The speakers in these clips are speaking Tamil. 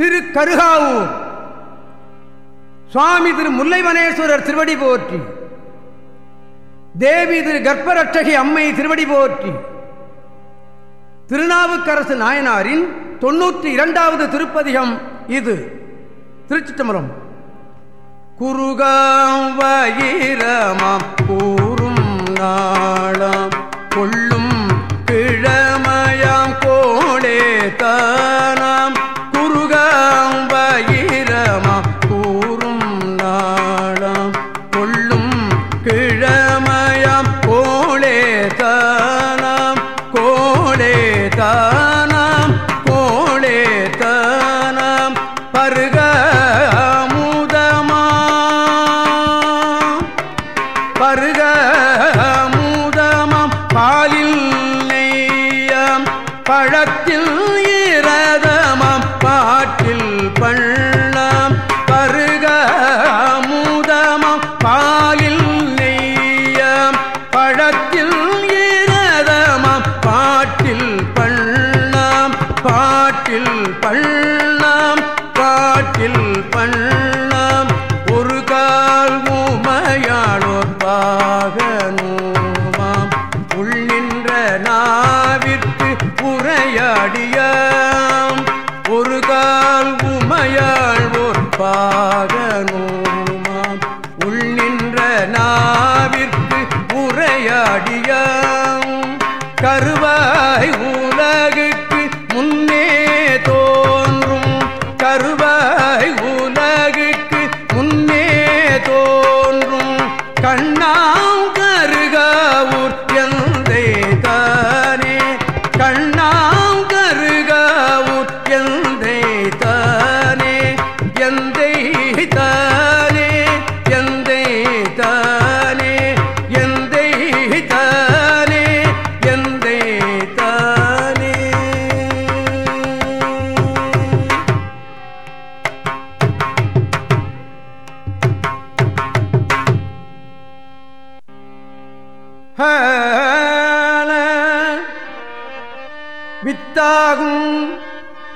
திரு கருகாவூர் சுவாமி திரு முல்லைவனேஸ்வரர் திருவடி போற்றி. தேவி திரு கர்ப்பரட்சகி அம்மை திருவடி போற்றி. திருநாவுக்கரசு நாயனாரின் தொன்னூற்றி இரண்டாவது திருப்பதிகம் இது. திருச்சிட்டம்பரம் குருகாம் வயிரமாம் கூறும் நாளாம் கொள்ள பழத்தில் இரதமாம் பாட்டில் பள்ளம் பருக அமுதமாம் பாலில் நெய்யம். பழத்தில் இரதமாம் பாட்டில் பள்ளம் பாட்டில் பள்ளம் பாட்டில் பள்ளம் ஒரு கால் உமையாளோர் பாக உரையாடியாம் ஒரு கால் உமையாள் ஒரு பாக வித்தாகும்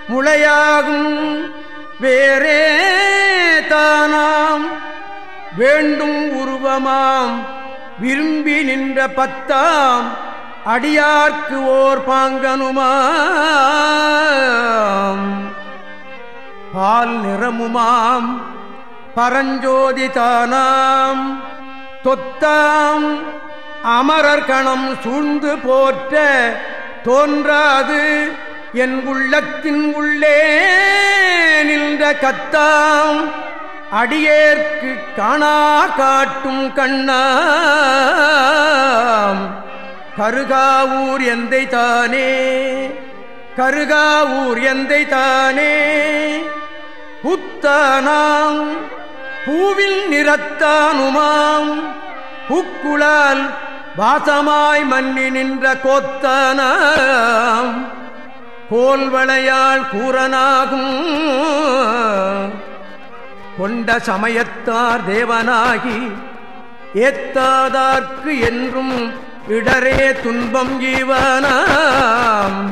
முளையாகும் வேறே தானாம். வேண்டும் உருவமாம் விரும்பி நின்ற பத்தாம். அடியார்க்கு ஓர் பாங்கனுமாம். பால் நிறமுமாம் பரஞ்சோதி தானாம். தொத்தாம் அமரர் கணம் சூழ்ந்து போற்ற தோன்றாது. என் உள்ளத்தின் உள்ளே நின்ற கத்தாம். அடியேற்கு காணா காட்டும் கண்ணாம். கருகாவூர் எந்தை தானே? கருகாவூர் எந்தை தானே? புத்தானாம். பூவில் நிறத்தானுமாம். புக்குளால் வாசமாய் மன்னி நின்ற கோத்தானாம் கோல்வளையால் கூறனாகும். கொண்ட சமயத்தார் தேவனாகி ஏத்தாதார்க்கு என்றும் இடரே துன்பம் ஈவனாம்.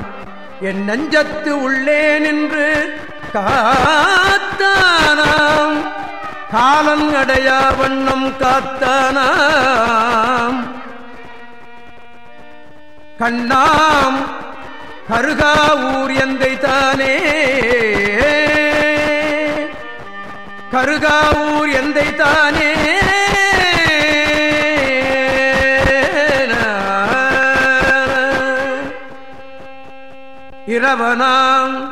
என் நஞ்சத்து உள்ளே நின்று காத்தானாம். காலன் அடையா வண்ணம் காத்தானாம். கண்ணாம் கருகாவூர் எந்தை தானே? கருகாவூர் எந்தை தானே? இரவனாம்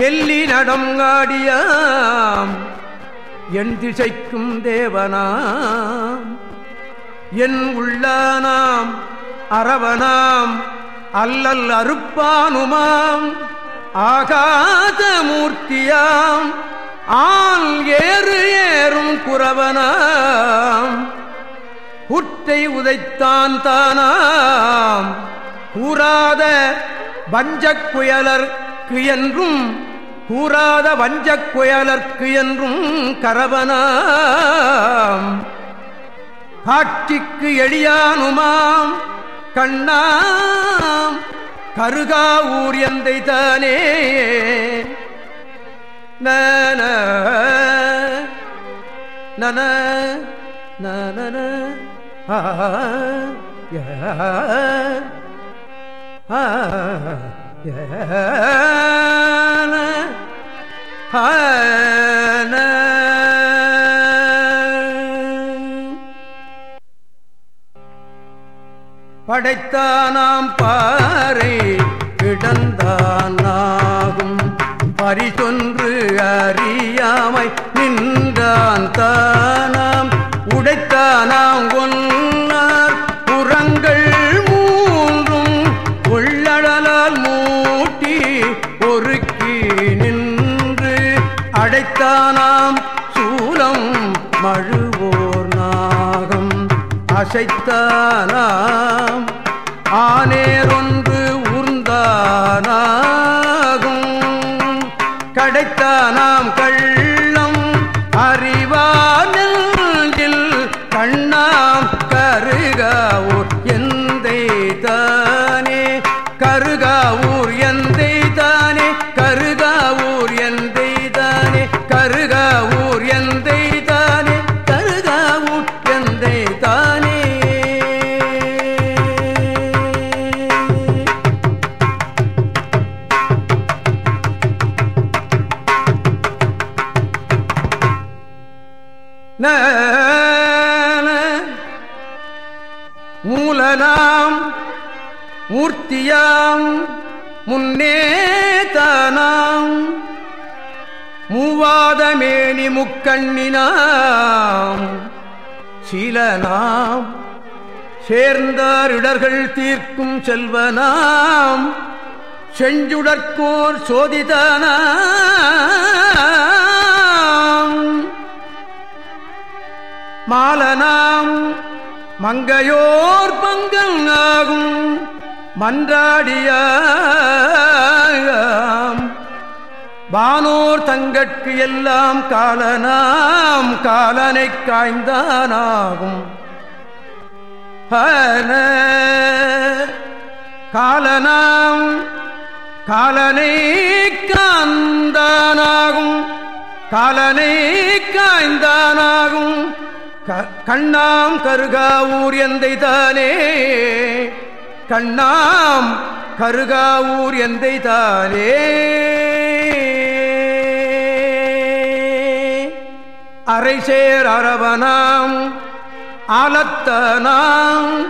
எல்லி நடங்காடியாம் என் திசைக்கும் தேவனாம் என் உள்ளானாம் அரவனாம் அல்லல் அறுப்பானுமாம் ஆகாத மூர்த்தியாம் ஆள் ஏறு ஏறும் குறவனாம். புற்றை உதைத்தான் தானாம் கூறாத வஞ்சக்குயலர்க்கு என்றும் கூறாத வஞ்சக் குயலர்க்கு என்றும் கரவனாம். காட்சிக்கு எளியானுமாம் கண்ணாம் ஊர் எந்தை தானே நன நன நன ஆ படைத்தானாம் பாறை கிடந்தானாகும். பரிசொன்று அறியாமை நின்றான் தானாம். உடைத்தானாம் ஒன்னார் புறங்கள் மூன்றும் உள்ளடலால் மூட்டி ஒருக்கி நின்று அடைத்தானாம் சூலம் மழு அசைத்தானாம் ஆனேரொன்று ஊர்ந்தானாகும். கடைத்தானாம் கள்ளம் மூலனாம் மூர்த்தியாம் முன்னேதானாம் மூவாதமேனி முக்கண்ணினாம். சீலனாம். சேர்ந்தார் இடர்கள் தீர்க்கும் செல்வனாம். செஞ்சுடற்கோர் சோதிதானாம். மாலனாம். மங்கையோர் பங்கல் ஆகும் மன்றாடியாம். வானோர் தங்கட்கு எல்லாம் காலனாம் காலனை காய்ந்தானாகும். காலனாம் காலனை காந்தானாகும் காலனை காய்ந்தானாகும். கண்ணாம் கருகாவூர் எந்தை தானே. கண்ணாம் கருகாவூர் எந்தை தானே. அரைசேர் அரவனாம் ஆலத்தனாம்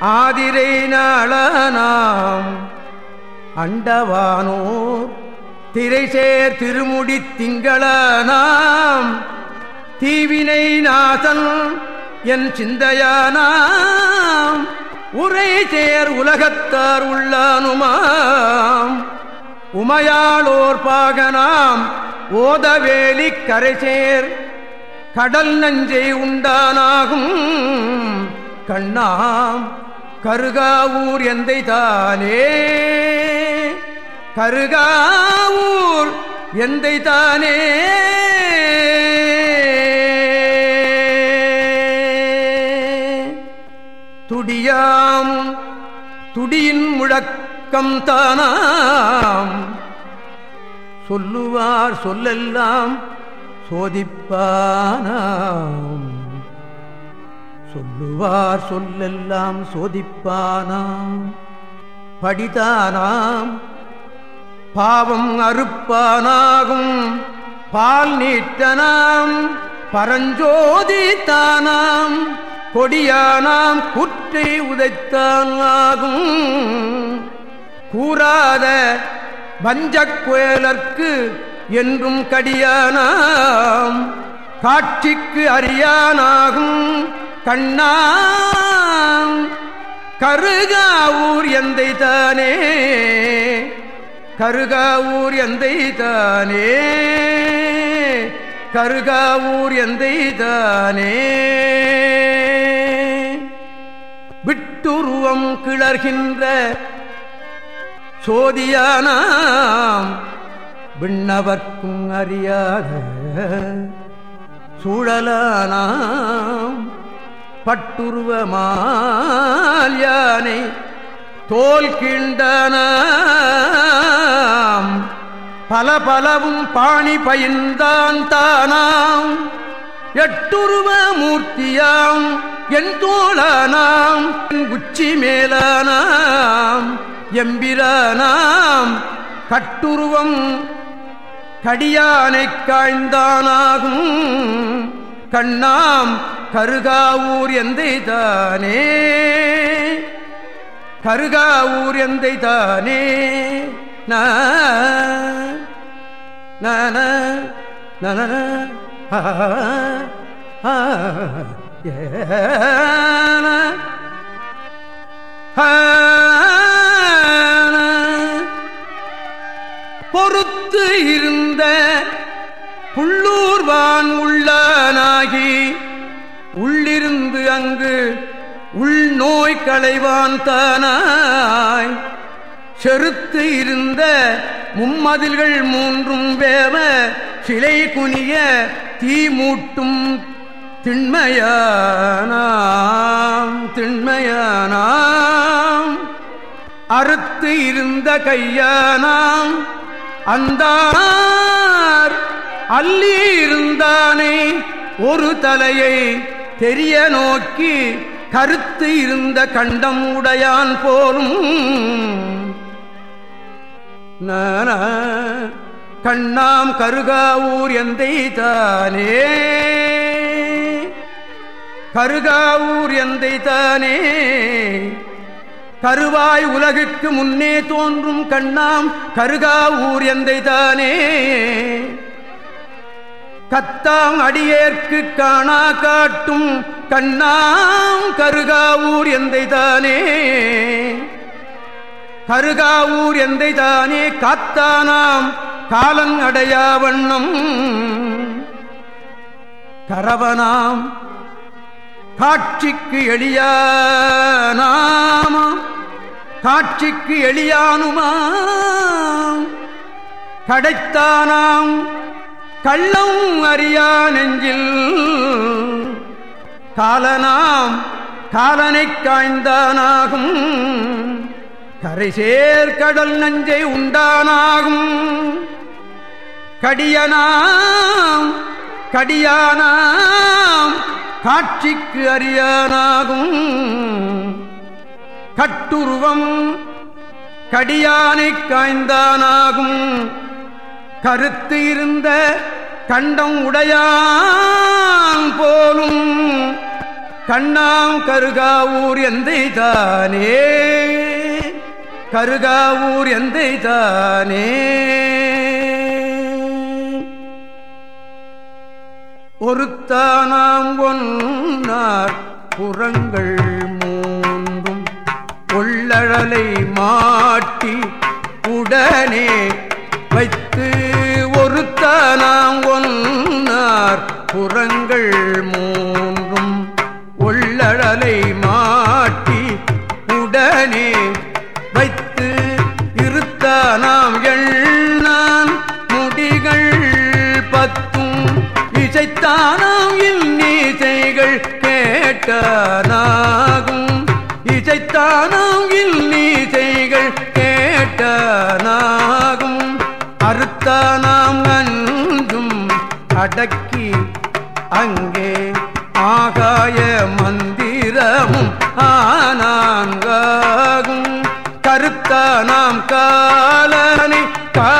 ஆதிரை நாளனாம். அண்டவானோர் திரைசேர் திருமுடி திங்களனாம். தீவினை நாசன் என் சிந்தையானாம். உரை சேர் உலகத்தார் உள்ளானுமாம். உமையாளோர் பாகனாம் ஓதவேலி கரைசேர். கடல் நஞ்சை உண்டானாகும். கண்ணாம் கருகாவூர் எந்தை தானே கருகாவூர் எந்தை தானே துடியாம். துடியின் முழக்கம் தானாம். சொல்லுவார் சொல்லெல்லாம் சோதிப்பானாம். சொல்லுவார் சொல்லெல்லாம் சோதிப்பானாம். படிதானாம். பாவம் அறுப்பானாகும். பால் நீட்டனாம். பரஞ்சோதி தானாம். கொடியானாம் குற்றை உதைத்தான் ஆகும். கூறாத வஞ்சக்குயலர்க்கு என்றும் கடியானாம். காட்சிக்கு அறியானாகும் கண்ணாம். கருகாவூர் எந்தை தானே? கருகாவூர் எந்தை தானே? கருகாவூர் எந்தை தானே? விட்டுருவம் கிளர்கின்ற சோதியானாம் விண்ணவர்க்கும் அறியாத சூழலானாம் பட்டுருவமால் யானை தோல் கீண்டனாம் பல பலவும் பாணி பயின்றான் தானாம் எட்டுருவ மூர்த்தியாம் என் தோழானாம் உச்சி மேலானாம் எம்பிரானாம் கட்டுருவம் கடியானை காய்ந்தானாகும் கண்ணாம் கருகாவூர் எந்தை தானே? கருகாவூர் எந்தை தானே? நன நன பொறுத்து இருந்த புள்ளூர்வான் உள்ளானாகி உள்ளிருந்து அங்கு உள்நோய் களைவான் தானாய். செருத்து இருந்த மும்மதில்கள் மூன்றும் வேவ சிலை குனிய தீ மூட்டும் திண்மையானாம் திண்மையானாம். அறுத்து இருந்த கையானாம் அந்த அள்ளி இருந்தானே ஒரு தலையை தெரிய நோக்கி கருத்து இருந்த கண்டம் உடையான் போலும். நான கண்ணாம் கருகாவூர் எந்தை தானே? கருகாவூர் எந்தை தானே? கருவாய் உலகுக்கு முன்னே தோன்றும் கண்ணாம் கருகாவூர் எந்தை தானே? கத்தாம் அடியேற்கு காணா காட்டும் கண்ணாம் கருகாவூர் எந்தை தானே? கருகாவூர் எந்தை தானே? காத்தானாம் காலன் அடையா வண்ணம். கரவனாம் காட்சிக்கு எளியானாமாம் காட்சிக்கு எளியானுமாம். கடைத்தானாம் கள்ளம் அறியா நெஞ்சில். காலனாம் காலனை காய்ந்தானாகும். கரைசேர் கடல் நஞ்சை உண்டானாகும். கடியனாம் கடியானாம் காட்சிக்கு அறியானாகும் கட்டுருவம் கடியானை காய்ந்தானாகும். கருத்து இருந்த கண்டம் உடையான் போலும் கண்ணாம் கருகாவூர் எந்தை தானே கருகாவூர் எந்தை தானே ஒருத்தானாம் ஒன்னார் புறங்கள் மூன்றும் கொள்ளழலை மாட்டி உடனே வைத்து ஒருத்தானாம் ஒன்னார் புறங்கள் மூன்றும் உள்ளழலை கேட்டனாகும். இசைத்தானாம் இன்னீசைகள் கேட்டனாகும். அறுத்தானாம் அஞ்சும் அடக்கி அங்கே ஆகாய மந்திரமும் ஆனாங்காகும் கருத்தானாம் காலனை கா